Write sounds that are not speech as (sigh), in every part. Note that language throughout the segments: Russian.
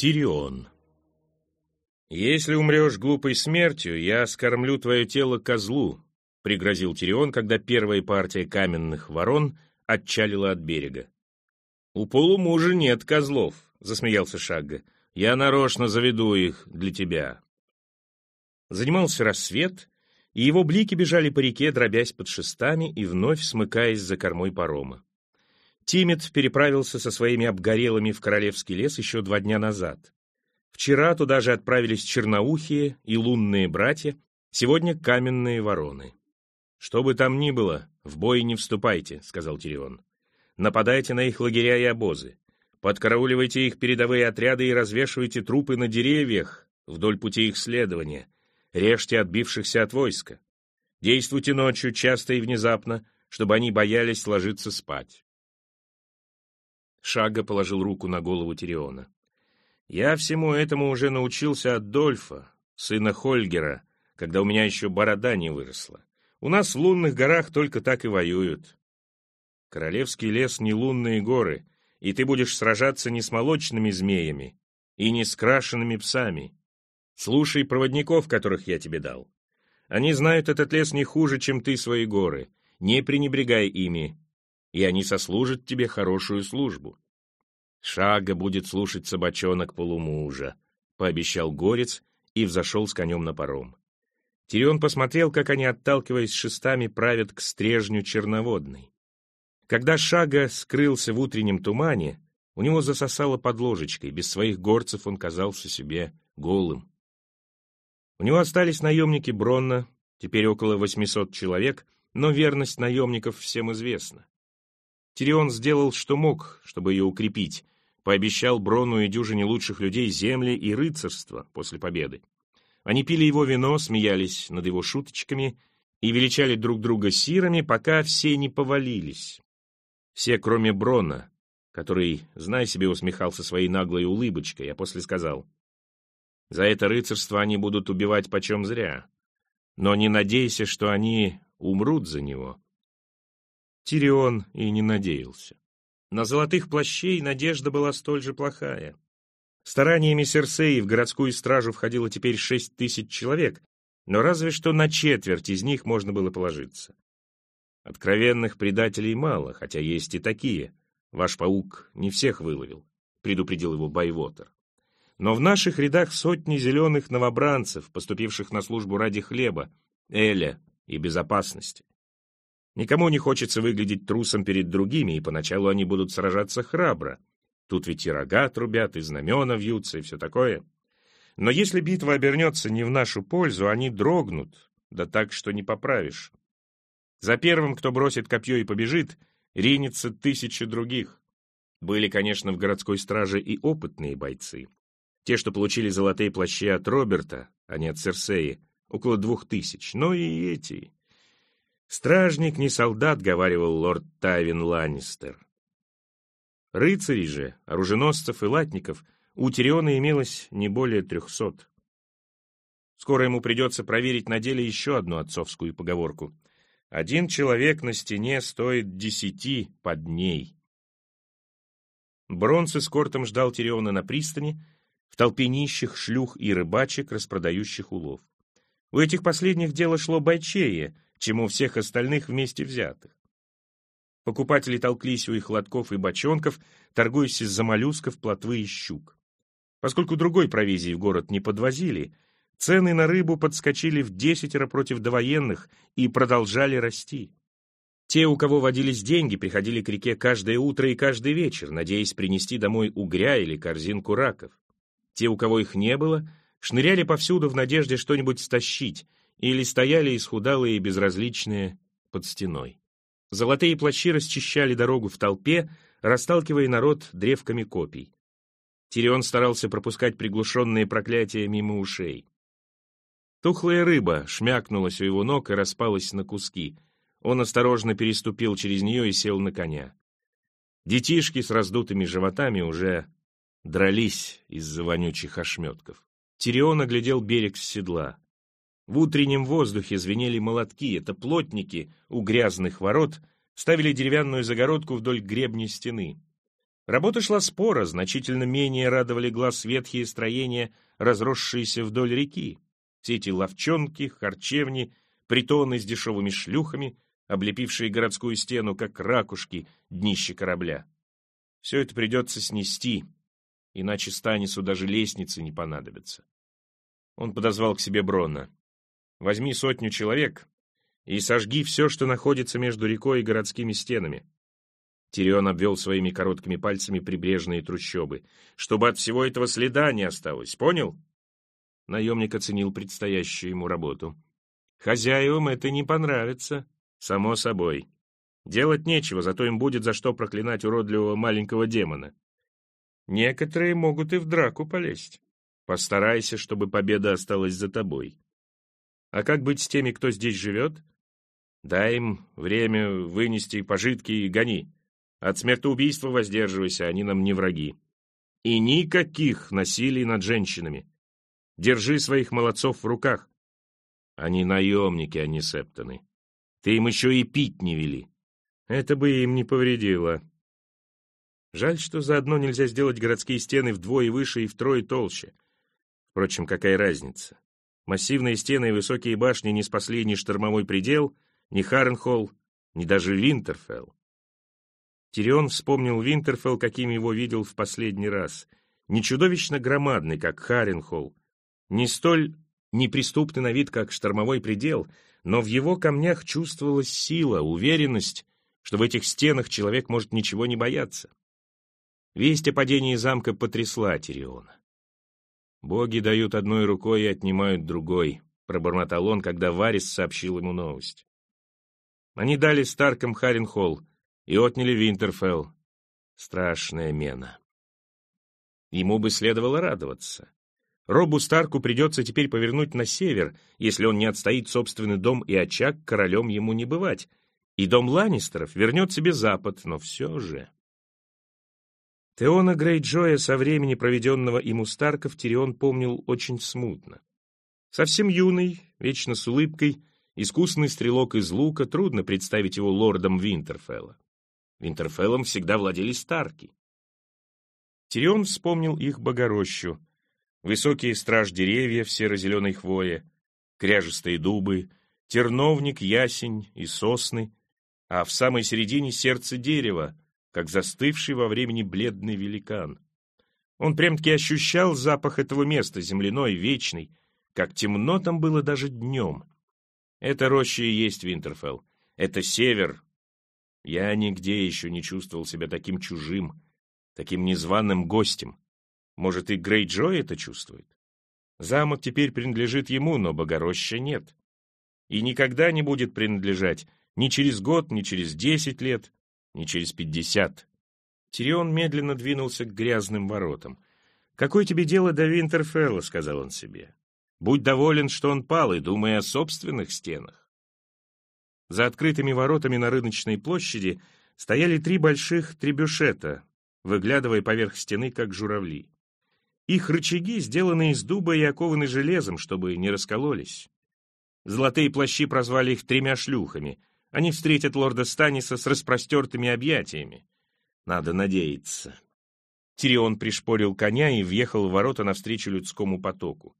Тирион. «Если умрешь глупой смертью, я скормлю твое тело козлу», — пригрозил Тирион, когда первая партия каменных ворон отчалила от берега. «У полумужа нет козлов», — засмеялся Шагга. «Я нарочно заведу их для тебя». Занимался рассвет, и его блики бежали по реке, дробясь под шестами и вновь смыкаясь за кормой парома. Тимет переправился со своими обгорелыми в Королевский лес еще два дня назад. Вчера туда же отправились черноухие и лунные братья, сегодня каменные вороны. «Что бы там ни было, в бой не вступайте», — сказал Тирион. «Нападайте на их лагеря и обозы. Подкарауливайте их передовые отряды и развешивайте трупы на деревьях вдоль пути их следования. Режьте отбившихся от войска. Действуйте ночью, часто и внезапно, чтобы они боялись ложиться спать. Шага положил руку на голову Тириона. «Я всему этому уже научился от Дольфа, сына Хольгера, когда у меня еще борода не выросла. У нас в лунных горах только так и воюют. Королевский лес не лунные горы, и ты будешь сражаться не с молочными змеями и не с крашенными псами. Слушай проводников, которых я тебе дал. Они знают этот лес не хуже, чем ты свои горы. Не пренебрегай ими, и они сослужат тебе хорошую службу. Шага будет слушать собачонок полумужа, пообещал горец и взошел с конем на паром. Тирион посмотрел, как они, отталкиваясь шестами, правят к стрежню черноводной. Когда Шага скрылся в утреннем тумане, у него засосало под ложечкой, без своих горцев он казался себе голым. У него остались наемники Бронна, теперь около 800 человек, но верность наемников всем известна. Тирион сделал, что мог, чтобы ее укрепить, пообещал Брону и дюжине лучших людей земли и рыцарство после победы. Они пили его вино, смеялись над его шуточками и величали друг друга сирами, пока все не повалились. Все, кроме Брона, который, знай себе, усмехался своей наглой улыбочкой, а после сказал, «За это рыцарство они будут убивать почем зря, но не надейся, что они умрут за него». Тирион и не надеялся. На золотых плащей надежда была столь же плохая. Стараниями Серсеи в городскую стражу входило теперь шесть тысяч человек, но разве что на четверть из них можно было положиться. Откровенных предателей мало, хотя есть и такие. Ваш паук не всех выловил, предупредил его Байвотер. Но в наших рядах сотни зеленых новобранцев, поступивших на службу ради хлеба, эля и безопасности. Никому не хочется выглядеть трусом перед другими, и поначалу они будут сражаться храбро. Тут ведь и рога трубят, и знамена вьются, и все такое. Но если битва обернется не в нашу пользу, они дрогнут, да так, что не поправишь. За первым, кто бросит копье и побежит, ринется тысячи других. Были, конечно, в городской страже и опытные бойцы. Те, что получили золотые плащи от Роберта, а не от Церсеи, около двух тысяч, но и эти «Стражник не солдат», — говаривал лорд Тайвин Ланнистер. Рыцарей же, оруженосцев и латников у Тириона имелось не более трехсот. Скоро ему придется проверить на деле еще одну отцовскую поговорку. «Один человек на стене стоит десяти под ней». Брон с эскортом ждал Тириона на пристани, в толпе нищих шлюх и рыбачек, распродающих улов. У этих последних дело шло бойчее — чем у всех остальных вместе взятых. Покупатели толклись у их лотков и бочонков, торгуясь из-за моллюсков, плотвы и щук. Поскольку другой провизии в город не подвозили, цены на рыбу подскочили в десятеро против довоенных и продолжали расти. Те, у кого водились деньги, приходили к реке каждое утро и каждый вечер, надеясь принести домой угря или корзинку раков. Те, у кого их не было, шныряли повсюду в надежде что-нибудь стащить, или стояли исхудалые и безразличные под стеной. Золотые плащи расчищали дорогу в толпе, расталкивая народ древками копий. Тирион старался пропускать приглушенные проклятия мимо ушей. Тухлая рыба шмякнулась у его ног и распалась на куски. Он осторожно переступил через нее и сел на коня. Детишки с раздутыми животами уже дрались из-за вонючих ошметков. Тирион оглядел берег с седла. В утреннем воздухе звенели молотки, это плотники у грязных ворот ставили деревянную загородку вдоль гребни стены. Работа шла спора, значительно менее радовали глаз ветхие строения, разросшиеся вдоль реки. Все эти ловчонки, харчевни, притоны с дешевыми шлюхами, облепившие городскую стену, как ракушки, днище корабля. Все это придется снести, иначе Станису даже лестницы не понадобится. Он подозвал к себе Брона. «Возьми сотню человек и сожги все, что находится между рекой и городскими стенами. Тирион обвел своими короткими пальцами прибрежные трущобы. «Чтобы от всего этого следа не осталось, понял?» Наемник оценил предстоящую ему работу. «Хозяевам это не понравится, само собой. Делать нечего, зато им будет за что проклинать уродливого маленького демона. Некоторые могут и в драку полезть. Постарайся, чтобы победа осталась за тобой. А как быть с теми, кто здесь живет? Дай им время вынести пожитки и гони. От смертоубийства воздерживайся, они нам не враги. И никаких насилий над женщинами. Держи своих молодцов в руках. Они наемники, а не септоны. Ты им еще и пить не вели. Это бы им не повредило. Жаль, что заодно нельзя сделать городские стены вдвое выше и втрое толще. Впрочем, какая разница? Массивные стены и высокие башни не спасли ни штормовой предел, ни Харренхолл, ни даже Винтерфелл. Тирион вспомнил Винтерфелл, каким его видел в последний раз. Не чудовищно громадный, как Харенхолл, не столь неприступный на вид, как штормовой предел, но в его камнях чувствовалась сила, уверенность, что в этих стенах человек может ничего не бояться. Весть о падении замка потрясла Тириона. «Боги дают одной рукой и отнимают другой», — пробормотал он, когда Варис сообщил ему новость. Они дали Старкам Харенхолл, и отняли Винтерфелл. Страшная мена. Ему бы следовало радоваться. Робу Старку придется теперь повернуть на север, если он не отстоит собственный дом и очаг, королем ему не бывать. И дом Ланнистеров вернет себе запад, но все же... Теона Грейджоя со времени, проведенного им у Старков, Тирион помнил очень смутно. Совсем юный, вечно с улыбкой, искусный стрелок из лука, трудно представить его лордом Винтерфелла. Винтерфеллом всегда владели Старки. Тирион вспомнил их богорощу. Высокие страж-деревья в серо-зеленой хвое, кряжестые дубы, терновник, ясень и сосны, а в самой середине сердце дерева, как застывший во времени бледный великан. Он прям-таки ощущал запах этого места, земляной, вечный, как темно там было даже днем. Это роща и есть Винтерфелл. Это север, я нигде еще не чувствовал себя таким чужим, таким незваным гостем. Может, и Грей Джо это чувствует? Замок теперь принадлежит ему, но Богороща нет. И никогда не будет принадлежать ни через год, ни через десять лет, ни через пятьдесят. Тирион медленно двинулся к грязным воротам. «Какое тебе дело до Винтерфелла?» — сказал он себе. «Будь доволен, что он пал, и думай о собственных стенах». За открытыми воротами на рыночной площади стояли три больших требюшета, выглядывая поверх стены, как журавли. Их рычаги сделаны из дуба и окованы железом, чтобы не раскололись. Золотые плащи прозвали их тремя шлюхами. Они встретят лорда Станиса с распростертыми объятиями. Надо надеяться. Тирион пришпорил коня и въехал в ворота навстречу людскому потоку.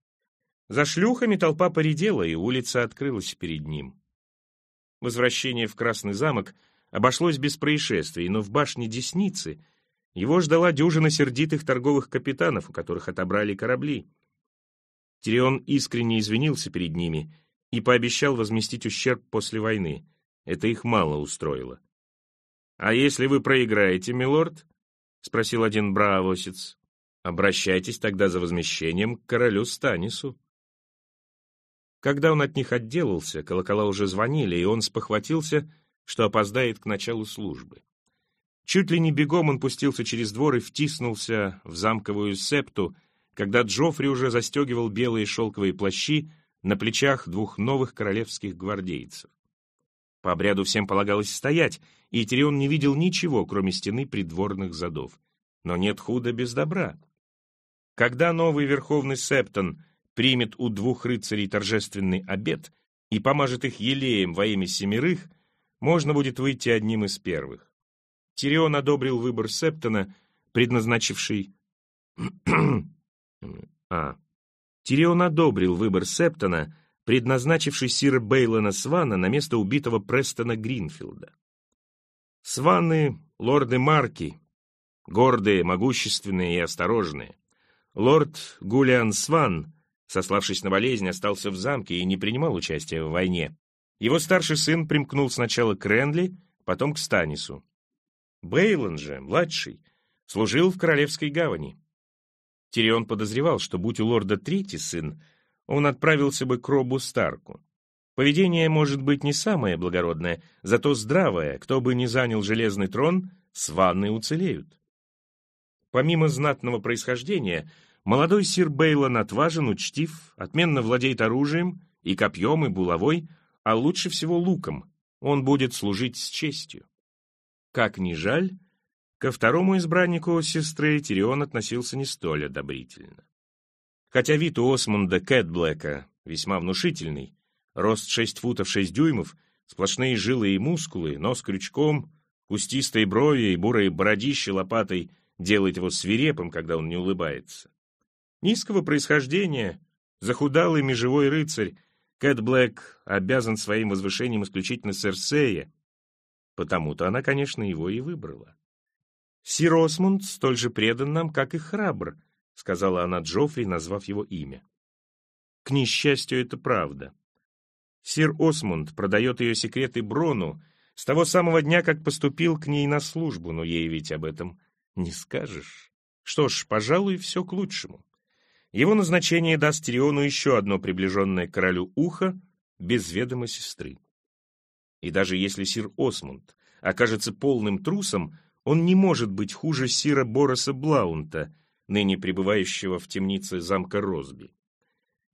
За шлюхами толпа поредела, и улица открылась перед ним. Возвращение в Красный замок обошлось без происшествий, но в башне Десницы его ждала дюжина сердитых торговых капитанов, у которых отобрали корабли. Тирион искренне извинился перед ними и пообещал возместить ущерб после войны. Это их мало устроило. «А если вы проиграете, милорд?» — спросил один браавосец. «Обращайтесь тогда за возмещением к королю Станису». Когда он от них отделался, колокола уже звонили, и он спохватился, что опоздает к началу службы. Чуть ли не бегом он пустился через двор и втиснулся в замковую септу, когда Джоффри уже застегивал белые шелковые плащи на плечах двух новых королевских гвардейцев. По обряду всем полагалось стоять, и Тирион не видел ничего, кроме стены придворных задов. Но нет худа без добра. Когда новый верховный септон примет у двух рыцарей торжественный обед и помажет их елеем во имя семерых, можно будет выйти одним из первых. Тирион одобрил выбор Септона, предназначивший... (clears throat) а. Тирион одобрил выбор Септона, предназначивший сира Бейлона Свана на место убитого Престона Гринфилда. Сваны — лорды Марки, гордые, могущественные и осторожные. Лорд Гулиан Сван, сославшись на болезнь, остался в замке и не принимал участия в войне. Его старший сын примкнул сначала к Ренли, потом к Станису. Бейлон же, младший, служил в Королевской гавани. Тирион подозревал, что будь у лорда третий сын, он отправился бы к Робу Старку. Поведение может быть не самое благородное, зато здравое, кто бы ни занял железный трон, сваны уцелеют. Помимо знатного происхождения, молодой сир Бейлон отважен, учтив, отменно владеет оружием, и копьем, и булавой, а лучше всего луком. Он будет служить с честью. Как ни жаль, ко второму избраннику сестры Тирион относился не столь одобрительно. Хотя вид у Осмунда Кэтблэка весьма внушительный, рост 6 футов 6 дюймов, сплошные жилы и мускулы, нос крючком, кустистые брови и бурые бородища лопатой делает его свирепым, когда он не улыбается. Низкого происхождения, захудалый межевой рыцарь, Кэт Блэк обязан своим возвышением исключительно Серсея, потому-то она, конечно, его и выбрала. «Сир Осмунд столь же предан нам, как и храбр», — сказала она Джоффри, назвав его имя. К несчастью, это правда. Сир Осмунд продает ее секреты Брону с того самого дня, как поступил к ней на службу, но ей ведь об этом не скажешь. Что ж, пожалуй, все к лучшему. Его назначение даст Тириону еще одно приближенное к королю ухо без ведома сестры. И даже если сир Осмунд окажется полным трусом, он не может быть хуже сира Бороса Блаунта, ныне пребывающего в темнице замка Росби.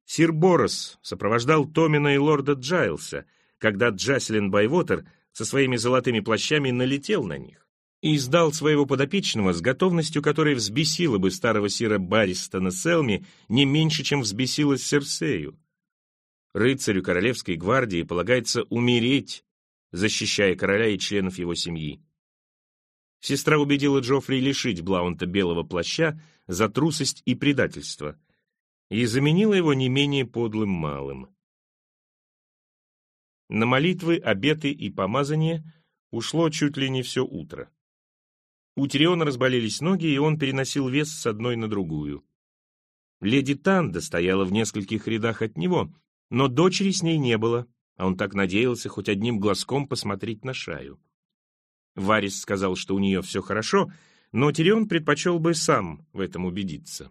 Сир Борос сопровождал Томина и лорда Джайлса, когда Джаселин Байвотер со своими золотыми плащами налетел на них и издал своего подопечного с готовностью, которая взбесила бы старого сира Баристона Селми не меньше, чем взбесилась Серсею. Рыцарю Королевской гвардии полагается умереть, защищая короля и членов его семьи. Сестра убедила Джоффри лишить Блаунта белого плаща за трусость и предательство и заменила его не менее подлым малым. На молитвы, обеты и помазание ушло чуть ли не все утро. У Тириона разболелись ноги, и он переносил вес с одной на другую. Леди Танда стояла в нескольких рядах от него, но дочери с ней не было, а он так надеялся хоть одним глазком посмотреть на Шаю. Варис сказал, что у нее все хорошо, но Тирион предпочел бы сам в этом убедиться.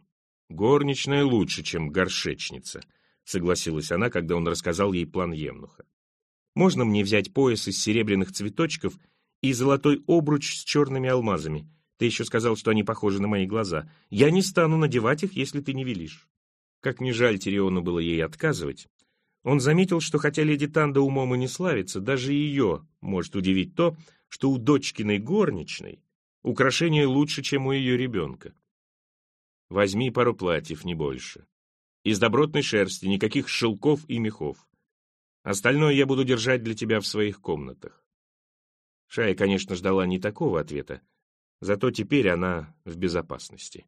«Горничная лучше, чем горшечница», — согласилась она, когда он рассказал ей план Евнуха. «Можно мне взять пояс из серебряных цветочков и золотой обруч с черными алмазами? Ты еще сказал, что они похожи на мои глаза. Я не стану надевать их, если ты не велишь». Как ни жаль Тириону было ей отказывать, он заметил, что хотя леди Танда умом и не славится, даже ее может удивить то, что у дочкиной горничной украшение лучше, чем у ее ребенка. Возьми пару платьев, не больше. Из добротной шерсти, никаких шелков и мехов. Остальное я буду держать для тебя в своих комнатах. Шая, конечно, ждала не такого ответа, зато теперь она в безопасности.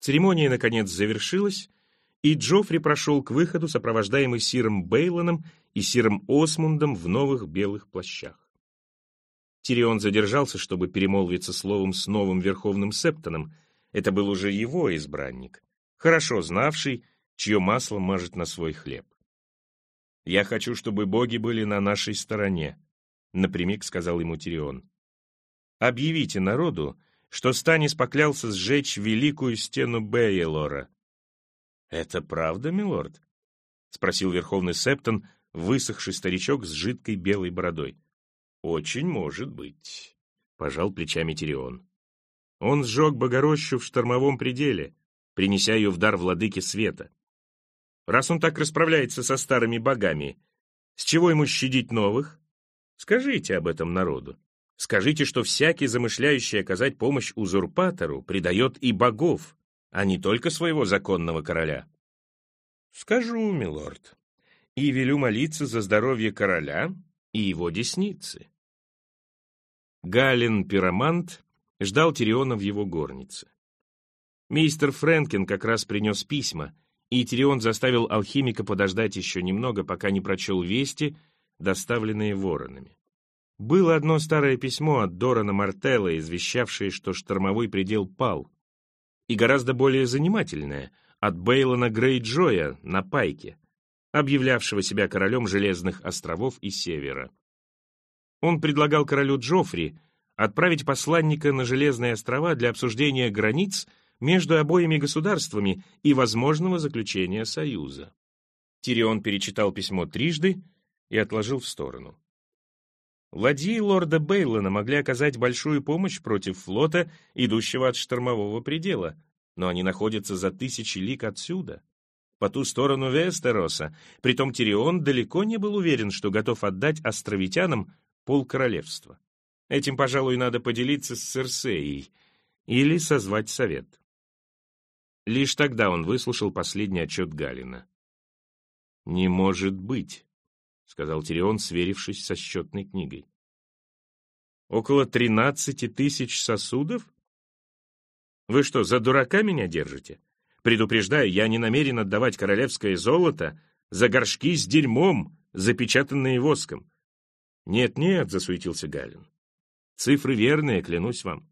Церемония, наконец, завершилась, и Джоффри прошел к выходу, сопровождаемый Сиром Бейлоном и Сиром Осмундом в новых белых плащах. Тирион задержался, чтобы перемолвиться словом с новым Верховным Септоном — это был уже его избранник, хорошо знавший, чье масло мажет на свой хлеб. «Я хочу, чтобы боги были на нашей стороне», — напрямик сказал ему Тирион. «Объявите народу, что Станис поклялся сжечь великую стену Бейелора». «Это правда, милорд?» — спросил верховный септон, высохший старичок с жидкой белой бородой. «Очень может быть», — пожал плечами Тирион. Он сжег Богорощу в штормовом пределе, принеся ее в дар владыке света. Раз он так расправляется со старыми богами, с чего ему щадить новых? Скажите об этом народу. Скажите, что всякий, замышляющий оказать помощь узурпатору, предает и богов, а не только своего законного короля. Скажу, милорд, и велю молиться за здоровье короля и его десницы. Галин Пиромант ждал Тириона в его горнице. Мистер Фрэнкин как раз принес письма, и Тирион заставил алхимика подождать еще немного, пока не прочел вести, доставленные воронами. Было одно старое письмо от Дорана Мартелла, извещавшее, что штормовой предел пал, и гораздо более занимательное от Бейлона Грейджоя на Пайке, объявлявшего себя королем Железных островов и Севера. Он предлагал королю Джоффри отправить посланника на Железные острова для обсуждения границ между обоими государствами и возможного заключения союза. Тирион перечитал письмо трижды и отложил в сторону. Ладьи лорда Бейлона могли оказать большую помощь против флота, идущего от штормового предела, но они находятся за тысячи лик отсюда, по ту сторону Вестероса, притом Тирион далеко не был уверен, что готов отдать островитянам полкоролевства. Этим, пожалуй, надо поделиться с Церсеей или созвать совет. Лишь тогда он выслушал последний отчет Галина. «Не может быть», — сказал Тирион, сверившись со счетной книгой. «Около тринадцати тысяч сосудов? Вы что, за дурака меня держите? Предупреждаю, я не намерен отдавать королевское золото за горшки с дерьмом, запечатанные воском». «Нет-нет», — засуетился Галин. «Цифры верные, клянусь вам.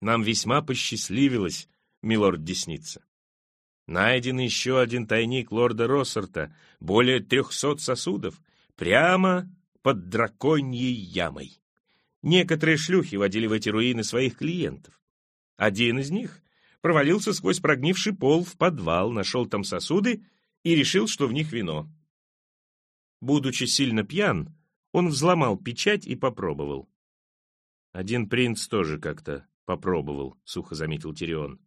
Нам весьма посчастливилось, милорд Десница. Найден еще один тайник лорда Россорта, более трехсот сосудов, прямо под драконьей ямой. Некоторые шлюхи водили в эти руины своих клиентов. Один из них провалился сквозь прогнивший пол в подвал, нашел там сосуды и решил, что в них вино. Будучи сильно пьян, он взломал печать и попробовал. Один принц тоже как-то попробовал, сухо заметил Тирион.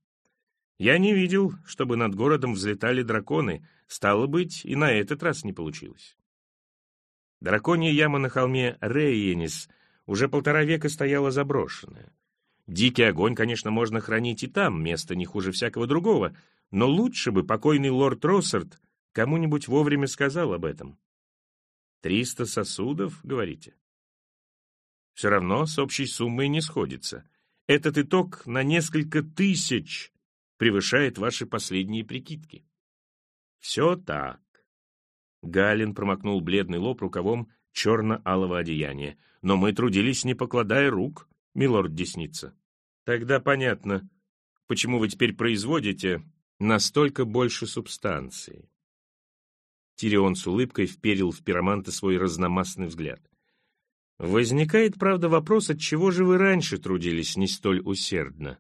Я не видел, чтобы над городом взлетали драконы, стало быть, и на этот раз не получилось. Драконья яма на холме Рейенис уже полтора века стояла заброшенная. Дикий огонь, конечно, можно хранить и там, место не хуже всякого другого, но лучше бы покойный лорд Россард кому-нибудь вовремя сказал об этом. «Триста сосудов, говорите?» Все равно с общей суммой не сходится. Этот итог на несколько тысяч превышает ваши последние прикидки. Все так. Галин промокнул бледный лоб рукавом черно-алого одеяния. «Но мы трудились, не покладая рук, милорд Десница». «Тогда понятно, почему вы теперь производите настолько больше субстанции». Тирион с улыбкой вперил в пироманта свой разномастный взгляд. «Возникает, правда, вопрос, от чего же вы раньше трудились не столь усердно?»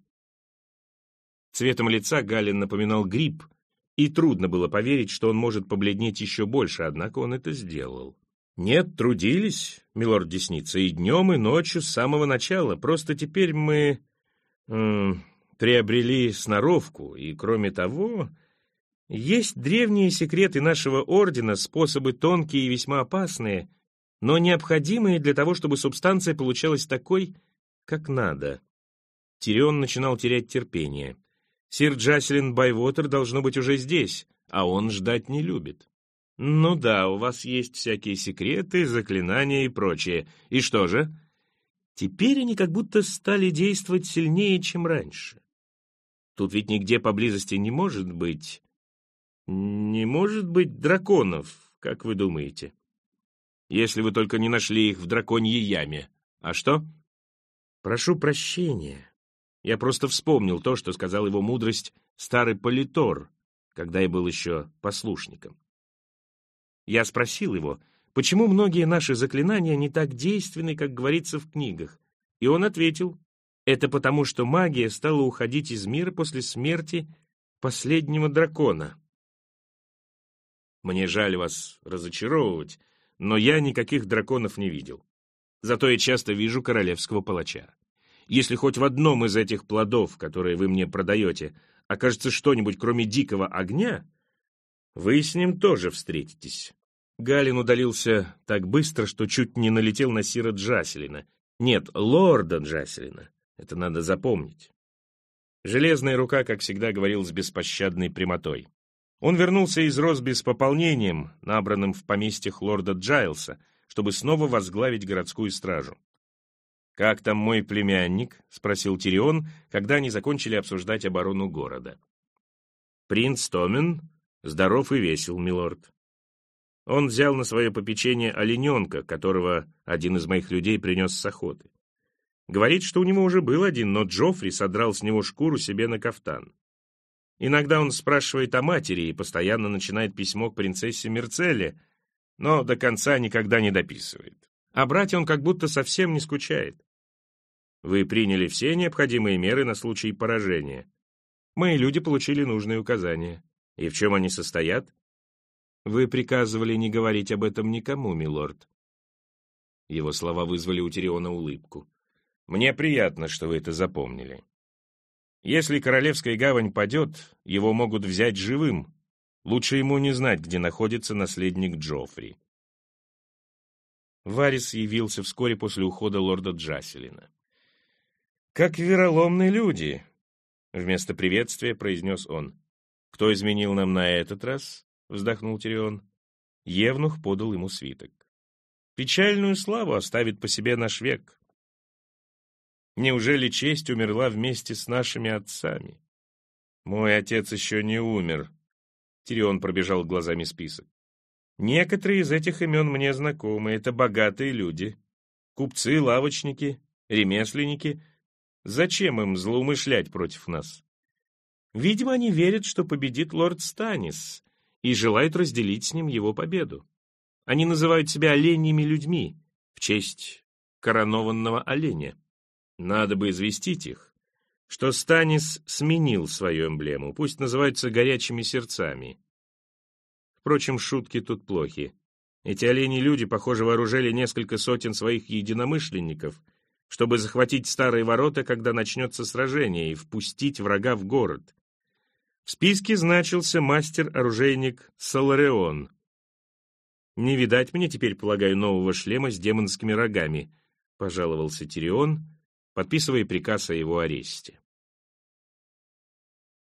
Цветом лица Галин напоминал гриб — и трудно было поверить, что он может побледнеть еще больше, однако он это сделал. Нет, трудились, милорд Десница, и днем, и ночью с самого начала. Просто теперь мы приобрели сноровку, и, кроме того, есть древние секреты нашего ордена, способы тонкие и весьма опасные, но необходимые для того, чтобы субстанция получалась такой, как надо. Тирион начинал терять терпение. Сир Джаселин Байвотер должно быть уже здесь, а он ждать не любит. Ну да, у вас есть всякие секреты, заклинания и прочее. И что же? Теперь они как будто стали действовать сильнее, чем раньше. Тут ведь нигде поблизости не может быть... Не может быть драконов, как вы думаете? Если вы только не нашли их в драконьей яме. А что? Прошу прощения. Я просто вспомнил то, что сказал его мудрость старый политор, когда я был еще послушником. Я спросил его, почему многие наши заклинания не так действенны, как говорится в книгах, и он ответил, это потому, что магия стала уходить из мира после смерти последнего дракона. Мне жаль вас разочаровывать, но я никаких драконов не видел. Зато я часто вижу королевского палача. Если хоть в одном из этих плодов, которые вы мне продаете, окажется что-нибудь, кроме дикого огня, вы с ним тоже встретитесь». Галин удалился так быстро, что чуть не налетел на Сира Джаселина. Нет, лорда Джаселина. Это надо запомнить. Железная рука, как всегда, говорил с беспощадной прямотой. Он вернулся из Росби с пополнением, набранным в поместьях лорда Джайлса, чтобы снова возглавить городскую стражу. «Как там мой племянник?» — спросил Тирион, когда они закончили обсуждать оборону города. «Принц Томен здоров и весел, милорд. Он взял на свое попечение олененка, которого один из моих людей принес с охоты. Говорит, что у него уже был один, но Джоффри содрал с него шкуру себе на кафтан. Иногда он спрашивает о матери и постоянно начинает письмо к принцессе Мерцелле, но до конца никогда не дописывает. А брате он как будто совсем не скучает. Вы приняли все необходимые меры на случай поражения. Мои люди получили нужные указания. И в чем они состоят? Вы приказывали не говорить об этом никому, милорд. Его слова вызвали у Тириона улыбку. Мне приятно, что вы это запомнили. Если Королевская гавань падет, его могут взять живым. Лучше ему не знать, где находится наследник Джоффри. Варис явился вскоре после ухода лорда Джаселина. «Как вероломные люди!» — вместо приветствия произнес он. «Кто изменил нам на этот раз?» — вздохнул Тирион. Евнух подал ему свиток. «Печальную славу оставит по себе наш век. Неужели честь умерла вместе с нашими отцами? Мой отец еще не умер». Тирион пробежал глазами список. «Некоторые из этих имен мне знакомы. Это богатые люди. Купцы, лавочники, ремесленники — Зачем им злоумышлять против нас? Видимо, они верят, что победит лорд Станис, и желают разделить с ним его победу. Они называют себя оленьими людьми в честь коронованного оленя. Надо бы известить их, что Станис сменил свою эмблему, пусть называются горячими сердцами. Впрочем, шутки тут плохи. Эти олени-люди, похоже, вооружили несколько сотен своих единомышленников — чтобы захватить старые ворота, когда начнется сражение, и впустить врага в город. В списке значился мастер-оружейник Салареон. «Не видать мне теперь, полагаю, нового шлема с демонскими рогами», — пожаловался Тирион, подписывая приказ о его аресте.